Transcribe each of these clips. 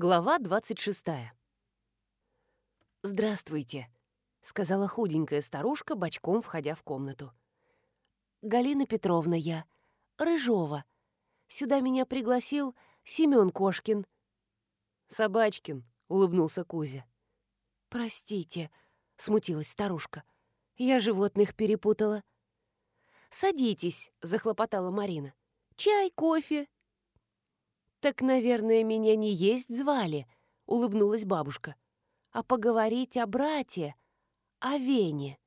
Глава 26. «Здравствуйте», — сказала худенькая старушка, бочком входя в комнату. «Галина Петровна я, Рыжова. Сюда меня пригласил Семён Кошкин». «Собачкин», — улыбнулся Кузя. «Простите», — смутилась старушка. «Я животных перепутала». «Садитесь», — захлопотала Марина. «Чай, кофе». «Так, наверное, меня не есть звали», — улыбнулась бабушка. «А поговорить о брате, о Вене.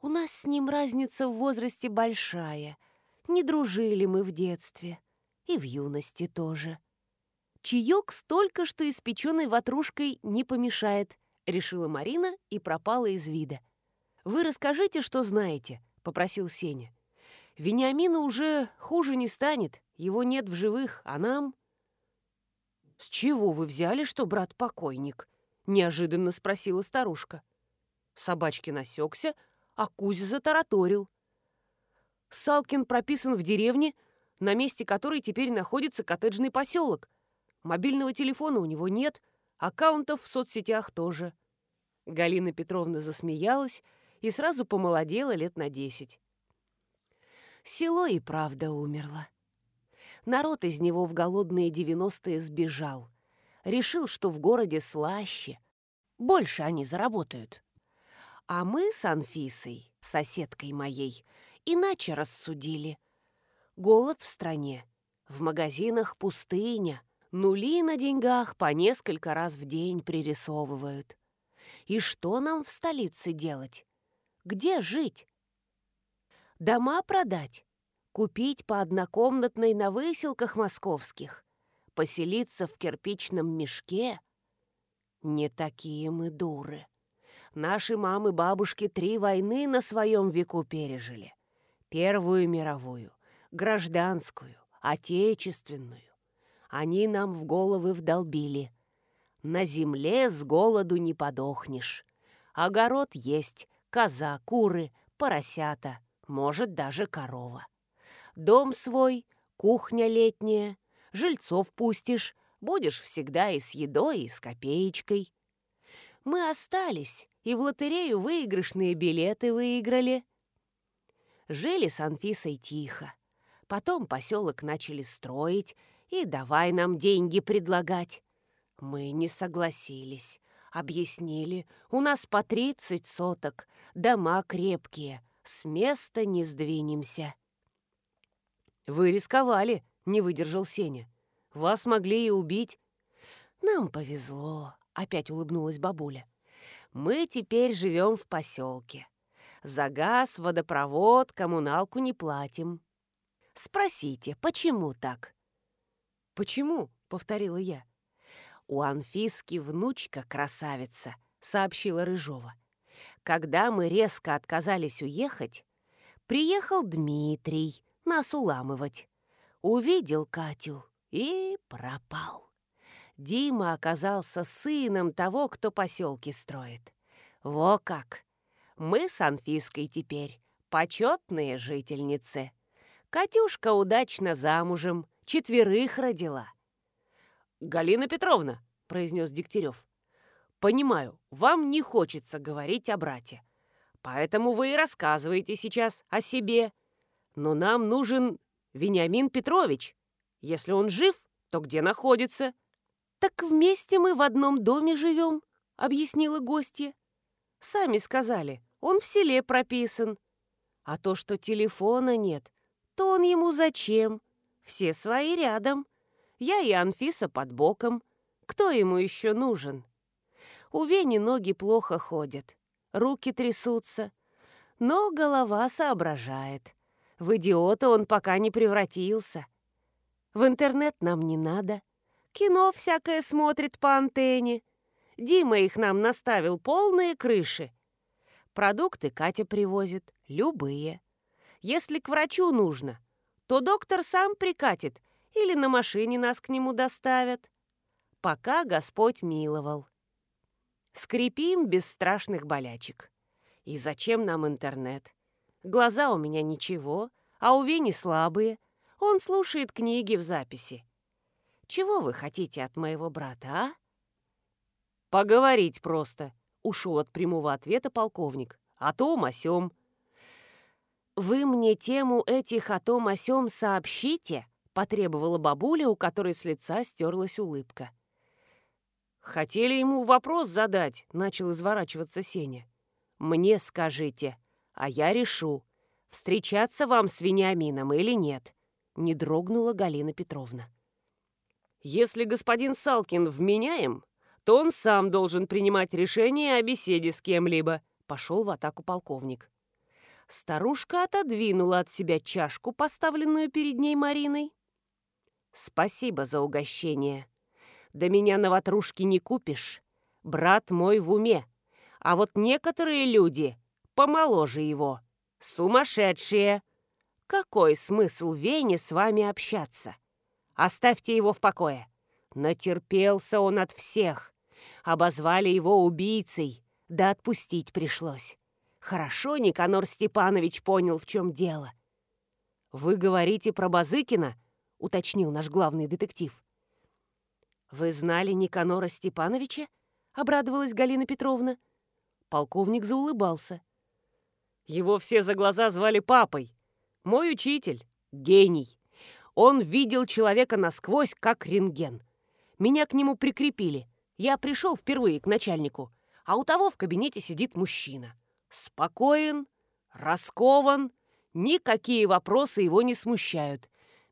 У нас с ним разница в возрасте большая. Не дружили мы в детстве. И в юности тоже». «Чаек столько, что испеченной ватрушкой не помешает», — решила Марина и пропала из вида. «Вы расскажите, что знаете», — попросил Сеня. «Вениамину уже хуже не станет, его нет в живых, а нам...» «С чего вы взяли, что брат покойник?» — неожиданно спросила старушка. Собачки насекся, а Кузя затараторил. Салкин прописан в деревне, на месте которой теперь находится коттеджный поселок. Мобильного телефона у него нет, аккаунтов в соцсетях тоже. Галина Петровна засмеялась и сразу помолодела лет на десять. Село и правда умерло. Народ из него в голодные девяностые сбежал. Решил, что в городе слаще. Больше они заработают. А мы с Анфисой, соседкой моей, иначе рассудили. Голод в стране, в магазинах пустыня, нули на деньгах по несколько раз в день пририсовывают. И что нам в столице делать? Где жить? Дома продать? Купить по однокомнатной на выселках московских, поселиться в кирпичном мешке? Не такие мы дуры. Наши мамы-бабушки три войны на своем веку пережили. Первую мировую, гражданскую, отечественную. Они нам в головы вдолбили. На земле с голоду не подохнешь. Огород есть, коза, куры, поросята, может, даже корова. Дом свой, кухня летняя, жильцов пустишь, будешь всегда и с едой, и с копеечкой. Мы остались, и в лотерею выигрышные билеты выиграли. Жили с Анфисой тихо. Потом поселок начали строить, и давай нам деньги предлагать. Мы не согласились. Объяснили, у нас по тридцать соток, дома крепкие, с места не сдвинемся. «Вы рисковали», — не выдержал Сеня. «Вас могли и убить». «Нам повезло», — опять улыбнулась бабуля. «Мы теперь живем в поселке. За газ, водопровод, коммуналку не платим. Спросите, почему так?» «Почему?» — повторила я. «У Анфиски внучка красавица», — сообщила Рыжова. «Когда мы резко отказались уехать, приехал Дмитрий, нас уламывать. Увидел Катю и пропал. Дима оказался сыном того, кто поселки строит. Во как! Мы с Анфиской теперь почетные жительницы. Катюшка удачно замужем, четверых родила. «Галина Петровна», — произнес Дегтярев, — «понимаю, вам не хочется говорить о брате. Поэтому вы и рассказываете сейчас о себе. Но нам нужен Вениамин Петрович. Если он жив, то где находится? Так вместе мы в одном доме живем, объяснила гостья. Сами сказали, он в селе прописан. А то, что телефона нет, то он ему зачем? Все свои рядом. Я и Анфиса под боком. Кто ему еще нужен? У Вени ноги плохо ходят, руки трясутся, но голова соображает. В идиота он пока не превратился. В интернет нам не надо. Кино всякое смотрит по антенне. Дима их нам наставил полные крыши. Продукты Катя привозит, любые. Если к врачу нужно, то доктор сам прикатит или на машине нас к нему доставят. Пока Господь миловал. Скрипим без страшных болячек. И зачем нам интернет? Глаза у меня ничего, а у Вени слабые. Он слушает книги в записи. Чего вы хотите от моего брата, а?» «Поговорить просто», — ушел от прямого ответа полковник. «О том, о сём». «Вы мне тему этих о том о сообщите?» — потребовала бабуля, у которой с лица стерлась улыбка. «Хотели ему вопрос задать», — начал изворачиваться Сеня. «Мне скажите, а я решу, встречаться вам с Вениамином или нет», — не дрогнула Галина Петровна. «Если господин Салкин вменяем, то он сам должен принимать решение о беседе с кем-либо», — пошел в атаку полковник. Старушка отодвинула от себя чашку, поставленную перед ней Мариной. «Спасибо за угощение. Да меня на ватрушки не купишь. Брат мой в уме. А вот некоторые люди помоложе его. Сумасшедшие. Какой смысл Вене с вами общаться? Оставьте его в покое. Натерпелся он от всех. Обозвали его убийцей, да отпустить пришлось. Хорошо Никанор Степанович понял, в чем дело. «Вы говорите про Базыкина?» — уточнил наш главный детектив. «Вы знали Никанора Степановича?» — обрадовалась Галина Петровна. Полковник заулыбался. «Его все за глаза звали папой. Мой учитель — гений. Он видел человека насквозь, как рентген. Меня к нему прикрепили. Я пришел впервые к начальнику, а у того в кабинете сидит мужчина. Спокоен, раскован, никакие вопросы его не смущают.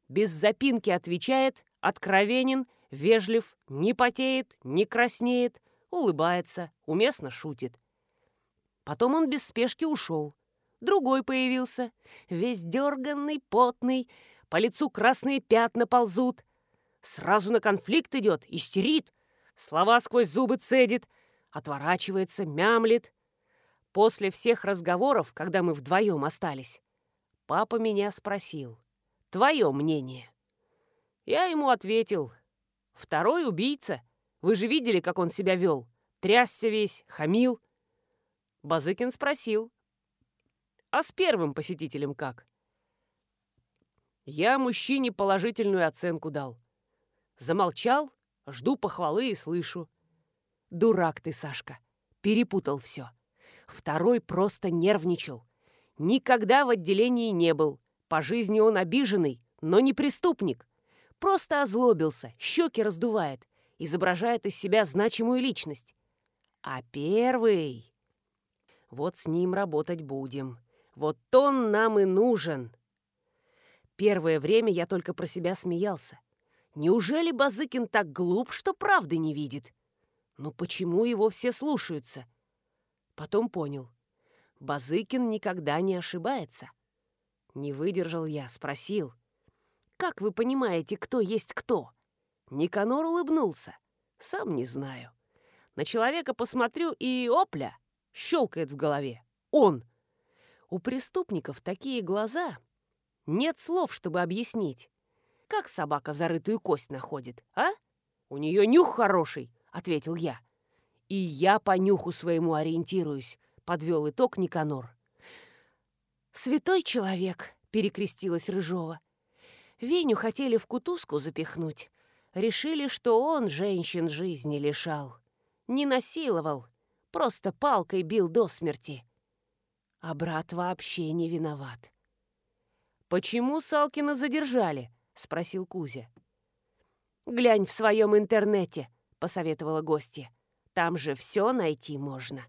Без запинки отвечает, откровенен, вежлив, не потеет, не краснеет, улыбается, уместно шутит. Потом он без спешки ушел. Другой появился, весь дерганный, потный, по лицу красные пятна ползут. Сразу на конфликт идет, истерит, слова сквозь зубы цедит, отворачивается, мямлит. После всех разговоров, когда мы вдвоем остались, папа меня спросил, «Твое мнение?» Я ему ответил, «Второй убийца. Вы же видели, как он себя вел? Трясся весь, хамил». Базыкин спросил, «А с первым посетителем как?» Я мужчине положительную оценку дал. Замолчал, жду похвалы и слышу. «Дурак ты, Сашка, перепутал все». Второй просто нервничал. Никогда в отделении не был. По жизни он обиженный, но не преступник. Просто озлобился, щеки раздувает, изображает из себя значимую личность. А первый... Вот с ним работать будем. Вот он нам и нужен. Первое время я только про себя смеялся. Неужели Базыкин так глуп, что правды не видит? Ну почему его все слушаются? Потом понял. Базыкин никогда не ошибается. Не выдержал я, спросил. «Как вы понимаете, кто есть кто?» Никанор улыбнулся. «Сам не знаю. На человека посмотрю и опля!» Щелкает в голове. «Он!» У преступников такие глаза. Нет слов, чтобы объяснить. Как собака зарытую кость находит, а? У нее нюх хороший, ответил я. «И я по нюху своему ориентируюсь», — подвел итог Никанор. «Святой человек», — перекрестилась Рыжова. Веню хотели в кутузку запихнуть. Решили, что он женщин жизни лишал. Не насиловал, просто палкой бил до смерти. А брат вообще не виноват. «Почему Салкина задержали?» — спросил Кузя. «Глянь в своем интернете», — посоветовала гостья. Там же все найти можно.